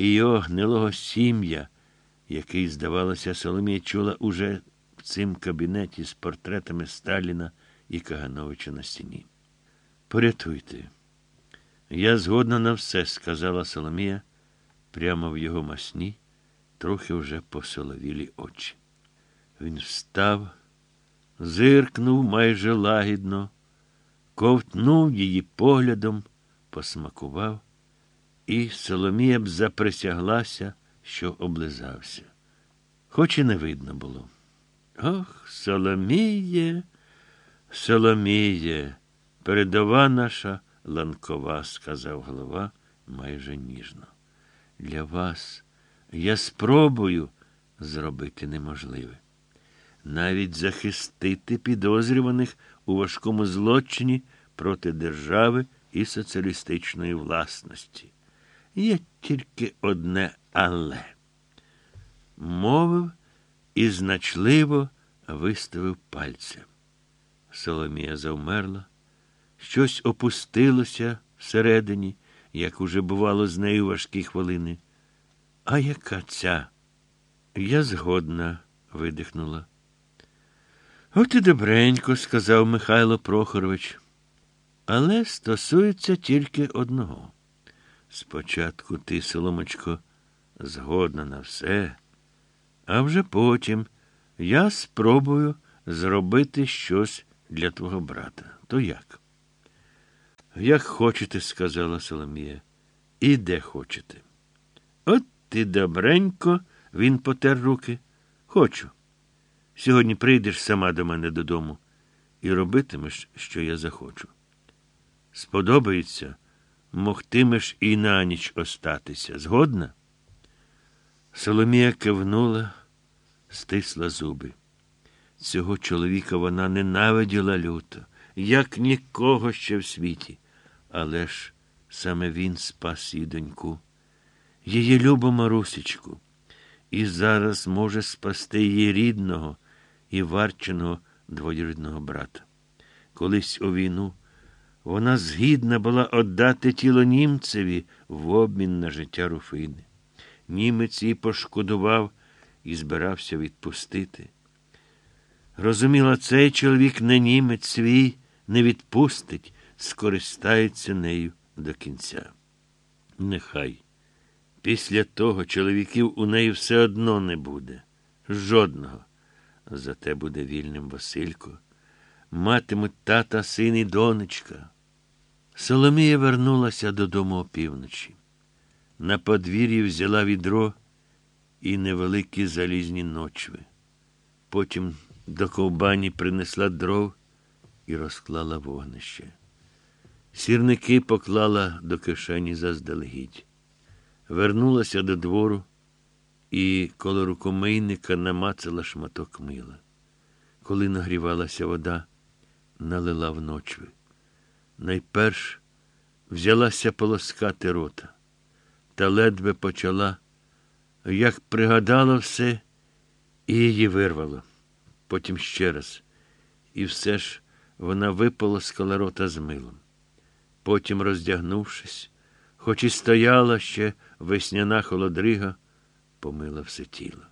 і його гнилого сім'я, який, здавалося, Соломія чула уже в цим кабінеті з портретами Сталіна і Кагановича на стіні. Порятуйте. Я згодна на все, сказала Соломія прямо в його масні, трохи вже посоловілі очі. Він встав, зиркнув майже лагідно, ковтнув її поглядом, посмакував, і Соломія б заприсяглася, що облизався. Хоч і не видно було. Ох, Соломіє, Соломіє, передова наша ланкова, сказав голова майже ніжно. Для вас я спробую зробити неможливе. Навіть захистити підозрюваних у важкому злочині проти держави і соціалістичної власності. Є тільки одне але. Мовив і значливо виставив пальцем. Соломія завмерла, щось опустилося всередині, як уже бувало з нею важкі хвилини. А яка ця? Я згодна, видихнула. От і добренько, сказав Михайло Прохорович. Але стосується тільки одного. Спочатку ти, Соломочко, згодна на все, а вже потім я спробую зробити щось для твого брата. То як? Як хочете, сказала Соломія, і де хочете. От ти добренько, він потер руки. Хочу. Сьогодні прийдеш сама до мене додому і робитимеш, що я захочу. Сподобається, могтимеш і на ніч остатися. Згодна? Соломія кивнула, стисла зуби. Цього чоловіка вона ненавиділа люто, як нікого ще в світі. Але ж саме він спас її доньку, її любу Марусечку, і зараз може спасти її рідного і варченого двоюрідного брата. Колись у війну вона згідна була отдати тіло німцеві в обмін на життя Руфини. Німець її пошкодував і збирався відпустити. Розуміла, цей чоловік не німець свій не відпустить, скористається нею до кінця. Нехай. Після того чоловіків у неї все одно не буде. Жодного. Зате буде вільним Василько. Матимуть тата, син і донечка. Соломія вернулася додому опівночі. На подвір'ї взяла відро і невеликі залізні ночви. Потім до ковбані принесла дров і розклала вогнище. Сірники поклала до кишені заздалегідь. Вернулася до двору і коло рукомийника намацала шматок мила. Коли нагрівалася вода, налила в ночви. Найперш взялася полоскати рота, та ледве почала, як пригадала все, і її вирвало. Потім ще раз. І все ж вона виполоскала рота з милом. Потім, роздягнувшись, хоч і стояла ще весняна холодрига, помила все тіло.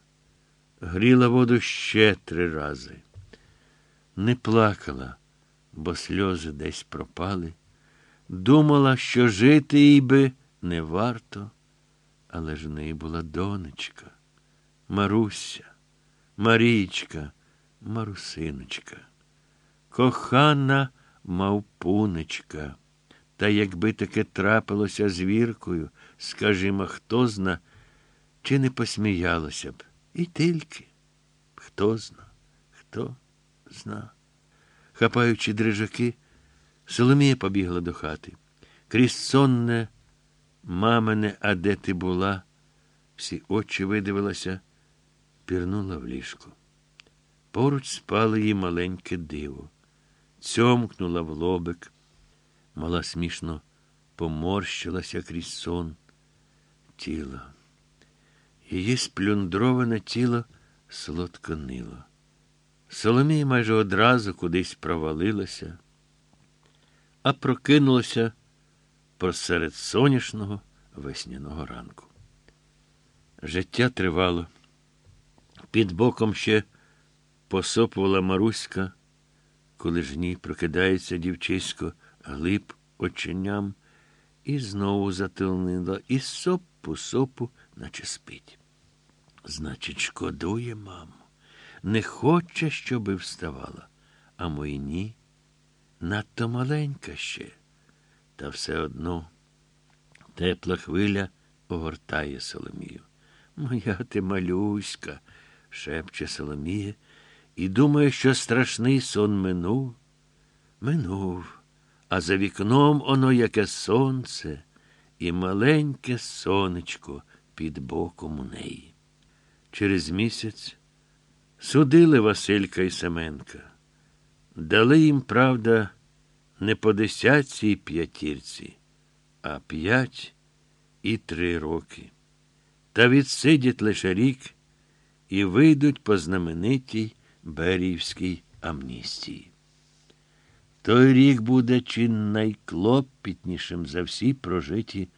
Гріла воду ще три рази. Не плакала, бо сльози десь пропали. Думала, що жити їй би не варто, але ж в неї була донечка, Маруся, Марічка, Марусиночка, кохана мавпунечка. Та якби таке трапилося з віркою, скажімо, хто зна, чи не посміялося б. І тільки. Хто зна, хто зна. Хапаючи дрижаки, Соломія побігла до хати. Крізь сонне, мамине, а де ти була, всі очі видивилася, пірнула в ліжко. Поруч спало її маленьке диво, цьомкнула в лобик. Мала смішно поморщилася крізь сон. Тіло. Її сплюндроване тіло солодко нило. Соломія майже одразу кудись провалилася, а прокинулася посеред сонячного весняного ранку. Життя тривало. Під боком ще посопувала Маруська, коли ж ні прокидається дівчисько глиб оченям, і знову затилнила, і сопу сопу, наче спить. Значить, шкодує, мамо, не хоче, щоби вставала, а мої ні. Надто маленька ще, та все одно тепла хвиля огортає Соломію. Моя ти малюська, шепче Соломія, і думає, що страшний сон минув. Минув, а за вікном оно яке сонце і маленьке сонечко під боком у неї. Через місяць судили Василька і Семенка. Дали їм, правда, не по десятці й п'ятірці, а п'ять і три роки. Та відсидять лише рік і вийдуть по знаменитій Беріївській амністії. Той рік буде чи найклопітнішим за всі прожиті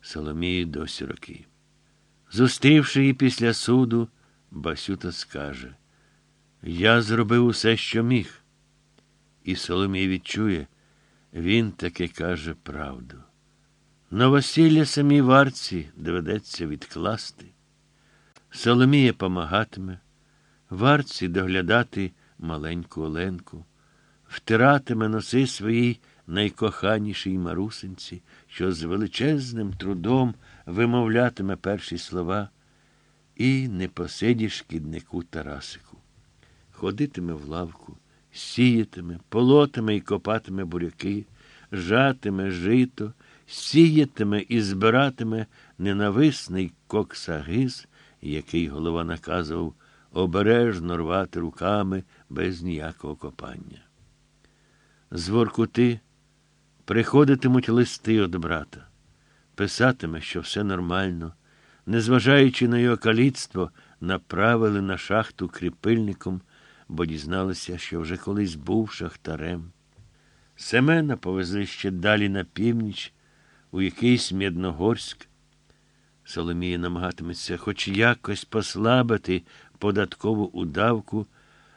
Соломії досі роки. Зустрівши її після суду, Басюта скаже Я зробив усе, що міг. І Соломія відчує, він таки каже правду. Новосілля самій варці доведеться відкласти. Соломія помагатиме, варці доглядати маленьку Оленку, втиратиме носи своїй найкоханішій марусинці, що з величезним трудом вимовлятиме перші слова, і не посиді шкіднику Тарасику. Ходитиме в лавку, сіятиме, полотиме і копатиме буряки, жатиме жито, сіятиме і збиратиме ненависний коксагиз, який голова наказував обережно рвати руками без ніякого копання. З Воркути приходитимуть листи від брата, писатиме, що все нормально, незважаючи на його каліцтво, направили на шахту кріпильником, бо дізналися, що вже колись був шахтарем. Семена повезли ще далі на північ, у якийсь Мєдногорськ. Соломія намагатиметься хоч якось послабити податкову удавку,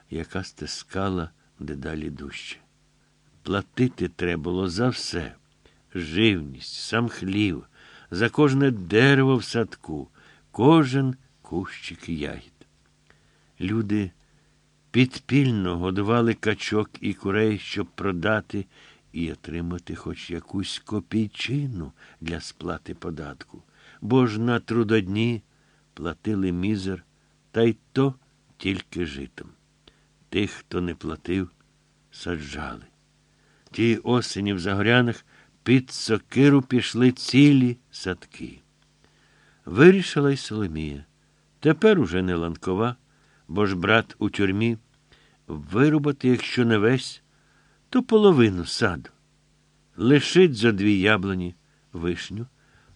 яка стискала дедалі дужче. Платити треба було за все живність, сам хлів, за кожне дерево в садку, кожен кущик ягід. Люди підпільно годували качок і курей, щоб продати і отримати хоч якусь копійчину для сплати податку, бо ж на трудодні платили мізер, та й то тільки житом. Тих, хто не платив, саджали. Ті осені в Загорянах під сокиру пішли цілі садки. Вирішила й Соломія. Тепер уже не ланкова, бо ж брат у тюрмі вирубати, якщо не весь, то половину саду. Лишить за дві яблуні вишню,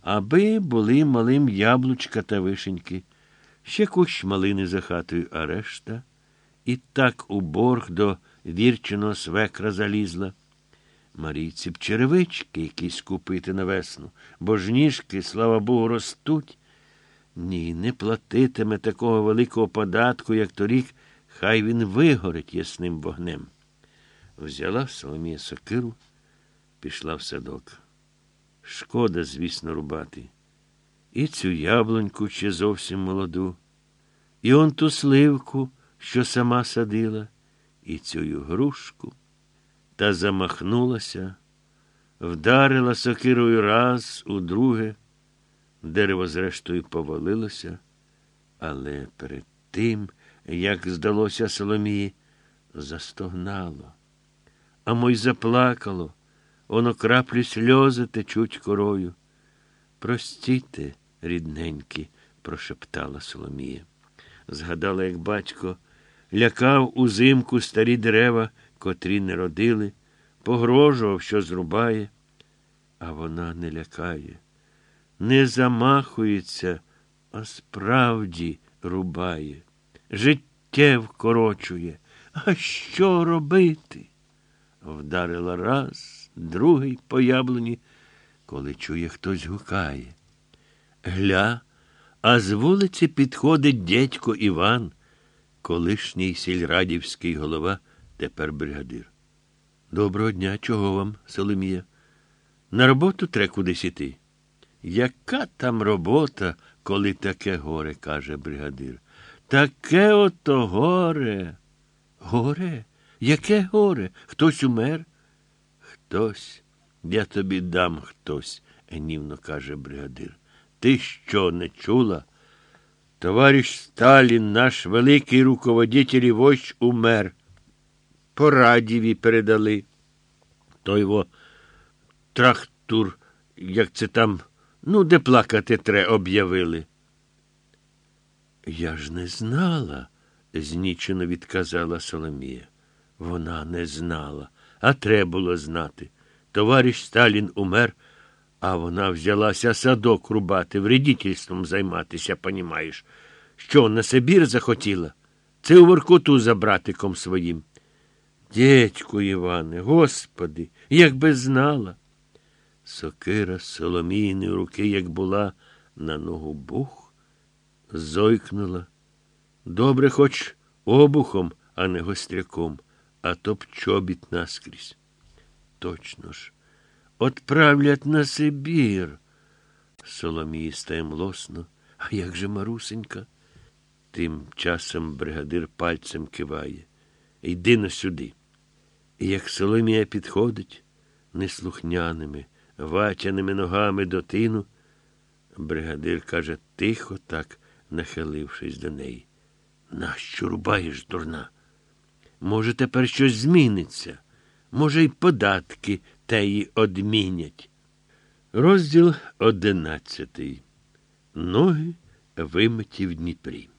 аби були малим яблучка та вишеньки, ще кущ малини за хатою, а решта. І так у борг до вірченого свекра залізла. Марійці б черевички якісь купити на весну, бо ж ніжки, слава Богу, ростуть. Ні, не платитиме такого великого податку, як торік, хай він вигорить ясним вогнем. Взяла Соломія сокиру, пішла в садок. Шкода, звісно, рубати. І цю яблуньку ще зовсім молоду, і он ту сливку, що сама садила, і цю грушку та замахнулася, вдарила сокирою раз, удруге. Дерево, зрештою, повалилося, але перед тим, як здалося Соломії, застогнало. А мой заплакало, воно краплі сльози течуть корою. Простіте, рідненькі, прошептала Соломія. Згадала, як батько лякав узимку старі дерева котрі не родили, погрожував, що зрубає, а вона не лякає, не замахується, а справді рубає, життє вкорочує. А що робити? Вдарила раз, другий по яблуні, коли чує, хтось гукає. Гля, А з вулиці підходить дядько Іван, колишній сільрадівський голова, тепер бригадир. Доброго дня, чого вам, Соломія? На роботу треба кудись іти. Яка там робота, коли таке горе, каже бригадир. Таке ото горе. Горе? Яке горе? Хтось умер? Хтось. Я тобі дам хтось, гнівно каже бригадир. Ти що не чула? Товариш Сталін, наш великий руководитель і вождь умер. По радіві передали. Той во трактур, як це там, ну, де плакати тре, об'явили. Я ж не знала, знічено відказала Соломія. Вона не знала, а треба було знати. Товариш Сталін умер, а вона взялася садок рубати, вредительством займатися, понімаєш. Що, на Сибір захотіла? Це у Воркуту за братиком своїм. Дєдьку Іване, господи, як би знала. Сокира Соломійни руки, як була, на ногу бух, зойкнула. Добре, хоч обухом, а не гостряком, а то б чобіт наскрізь. Точно ж, отправлять на Сибір. Соломії стає млосно. А як же Марусенька? Тим часом бригадир пальцем киває. Йди на сюди. Як Соломія підходить неслухняними, ватяними ногами до тину, бригадир каже тихо так, нахилившись до неї. Нащо рубаєш, дурна? Може, тепер щось зміниться? Може, й податки теї одмінять. Розділ одинадцятий. Ноги вимиті в Дніпрі.